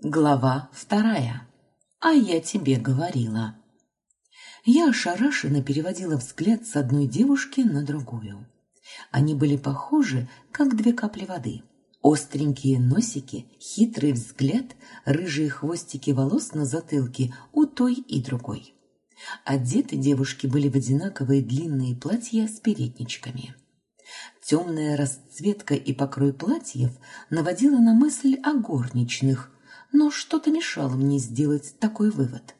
Глава вторая. А я тебе говорила. Я ошарашенно переводила взгляд с одной девушки на другую. Они были похожи, как две капли воды. Остренькие носики, хитрый взгляд, рыжие хвостики волос на затылке у той и другой. Одеты девушки были в одинаковые длинные платья с передничками. Темная расцветка и покрой платьев наводила на мысль о горничных, но что-то мешало мне сделать такой вывод.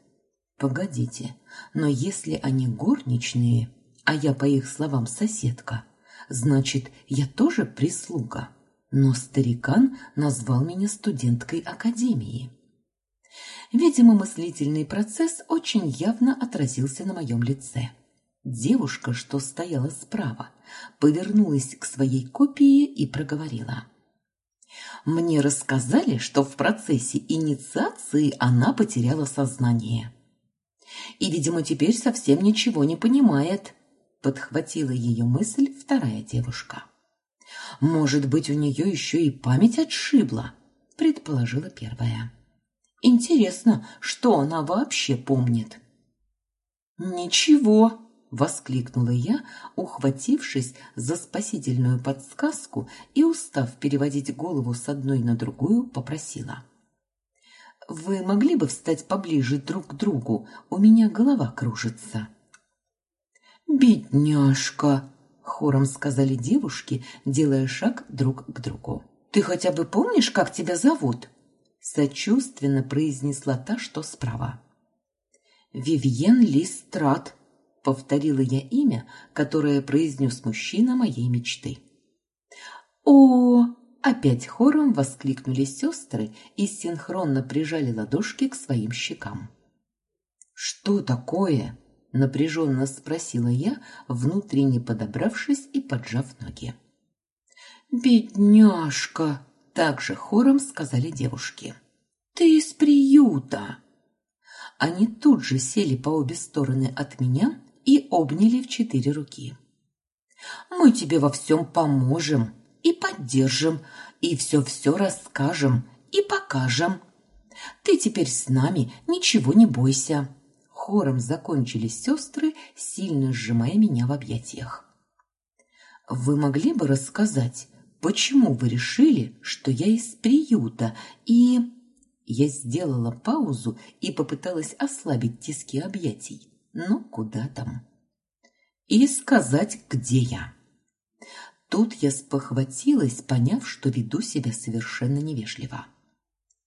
Погодите, но если они горничные, а я, по их словам, соседка, значит, я тоже прислуга. Но старикан назвал меня студенткой академии. Видимо, мыслительный процесс очень явно отразился на моем лице. Девушка, что стояла справа, повернулась к своей копии и проговорила. «Мне рассказали, что в процессе инициации она потеряла сознание. И, видимо, теперь совсем ничего не понимает», – подхватила ее мысль вторая девушка. «Может быть, у нее еще и память отшибла», – предположила первая. «Интересно, что она вообще помнит?» «Ничего», – воскликнула я, ухватившись за спасительную подсказку и, устав переводить голову с одной на другую, попросила. «Вы могли бы встать поближе друг к другу? У меня голова кружится». «Бедняжка!» – хором сказали девушки, делая шаг друг к другу. «Ты хотя бы помнишь, как тебя зовут?» – сочувственно произнесла та, что справа. «Вивьен Листрат», повторила я имя, которое произнес мужчина моей мечты. О, опять хором воскликнули сестры и синхронно прижали ладошки к своим щекам. Что такое? напряженно спросила я, внутренне подобравшись и поджав ноги. Бедняжка, также хором сказали девушки. Ты из приюта. Они тут же сели по обе стороны от меня и обняли в четыре руки. «Мы тебе во всем поможем и поддержим, и все-все расскажем и покажем. Ты теперь с нами, ничего не бойся». Хором закончили сестры, сильно сжимая меня в объятиях. «Вы могли бы рассказать, почему вы решили, что я из приюта и...» Я сделала паузу и попыталась ослабить тиски объятий. Ну, куда там? И сказать, где я. Тут я спохватилась, поняв, что веду себя совершенно невежливо.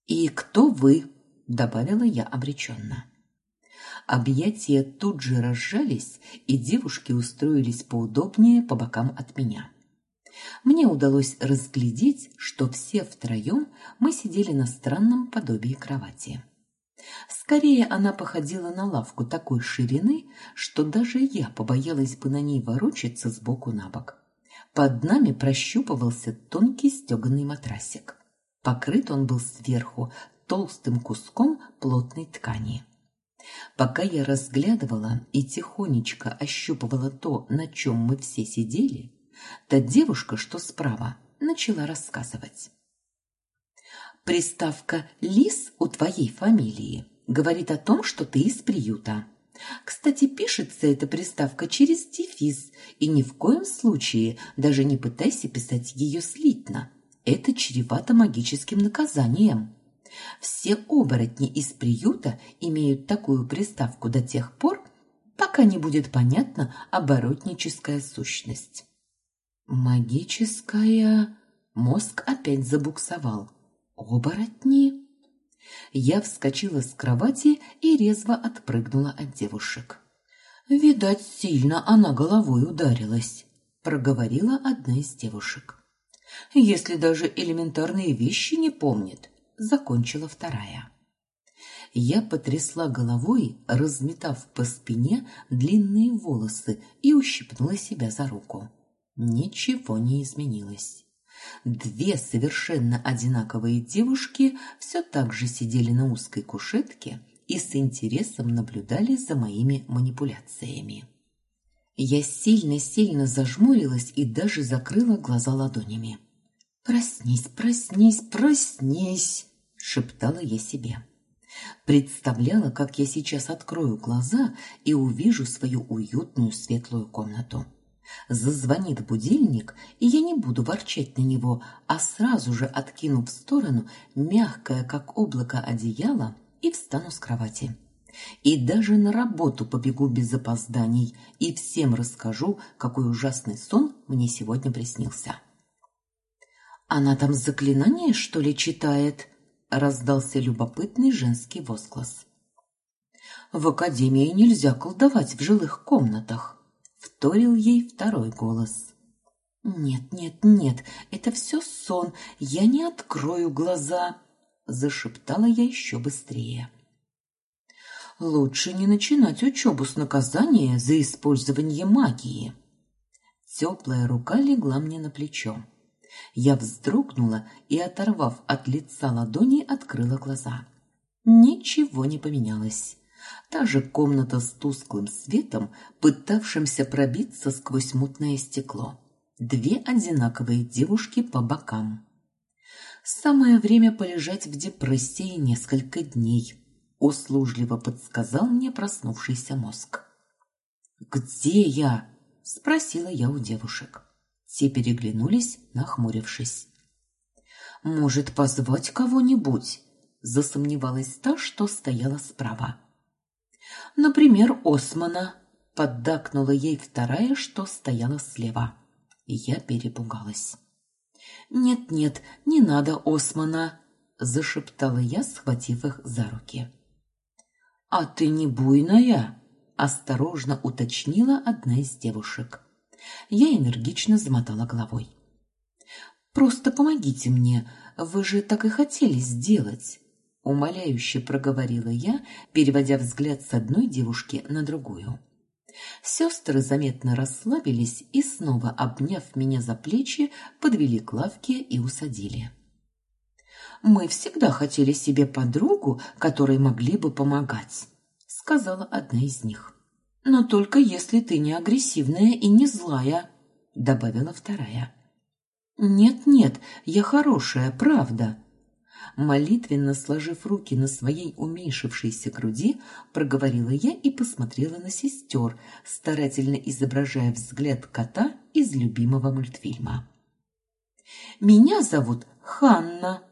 «И кто вы?» – добавила я обреченно. Объятия тут же разжались, и девушки устроились поудобнее по бокам от меня. Мне удалось разглядеть, что все втроем мы сидели на странном подобии кровати. Скорее она походила на лавку такой ширины, что даже я побоялась бы на ней ворочаться с боку на бок. Под нами прощупывался тонкий стеганый матрасик. Покрыт он был сверху толстым куском плотной ткани. Пока я разглядывала и тихонечко ощупывала то, на чем мы все сидели, та девушка, что справа, начала рассказывать. Приставка «лис» у твоей фамилии говорит о том, что ты из приюта. Кстати, пишется эта приставка через дефис, и ни в коем случае даже не пытайся писать ее слитно. Это чревато магическим наказанием. Все оборотни из приюта имеют такую приставку до тех пор, пока не будет понятна оборотническая сущность. Магическая... Мозг опять забуксовал. Оборотни? Я вскочила с кровати и резво отпрыгнула от девушек. Видать, сильно она головой ударилась, проговорила одна из девушек. Если даже элементарные вещи не помнит, закончила вторая. Я потрясла головой, разметав по спине длинные волосы и ущипнула себя за руку. Ничего не изменилось. Две совершенно одинаковые девушки все так же сидели на узкой кушетке и с интересом наблюдали за моими манипуляциями. Я сильно-сильно зажмурилась и даже закрыла глаза ладонями. «Проснись, проснись, проснись!» шептала я себе. Представляла, как я сейчас открою глаза и увижу свою уютную светлую комнату. Зазвонит будильник, и я не буду ворчать на него, а сразу же откину в сторону мягкое, как облако, одеяло и встану с кровати. И даже на работу побегу без опозданий и всем расскажу, какой ужасный сон мне сегодня приснился. «Она там заклинание, что ли, читает?» – раздался любопытный женский возглас. «В академии нельзя колдовать в жилых комнатах», – вторил ей второй голос. «Нет, нет, нет, это все сон, я не открою глаза», – зашептала я еще быстрее. Лучше не начинать учебу с наказания за использование магии. Теплая рука легла мне на плечо. Я вздрогнула и, оторвав от лица ладони, открыла глаза. Ничего не поменялось. Та же комната с тусклым светом, пытавшимся пробиться сквозь мутное стекло. Две одинаковые девушки по бокам. Самое время полежать в депрессии несколько дней услужливо подсказал мне проснувшийся мозг. «Где я?» – спросила я у девушек. Те переглянулись, нахмурившись. «Может, позвать кого-нибудь?» – засомневалась та, что стояла справа. «Например, Османа», – поддакнула ей вторая, что стояла слева. Я перепугалась. «Нет-нет, не надо Османа», – зашептала я, схватив их за руки. «А ты не буйная?» – осторожно уточнила одна из девушек. Я энергично замотала головой. «Просто помогите мне, вы же так и хотели сделать!» Умоляюще проговорила я, переводя взгляд с одной девушки на другую. Сестры заметно расслабились и, снова обняв меня за плечи, подвели к лавке и усадили. Мы всегда хотели себе подругу, которой могли бы помогать, сказала одна из них. Но только если ты не агрессивная и не злая, добавила вторая. Нет-нет, я хорошая, правда. Молитвенно сложив руки на своей уменьшившейся груди, проговорила я и посмотрела на сестер, старательно изображая взгляд кота из любимого мультфильма. «Меня зовут Ханна»,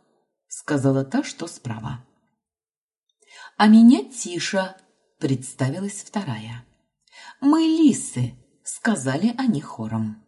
сказала та, что справа. А меня Тиша, представилась вторая. Мы лисы, сказали они хором.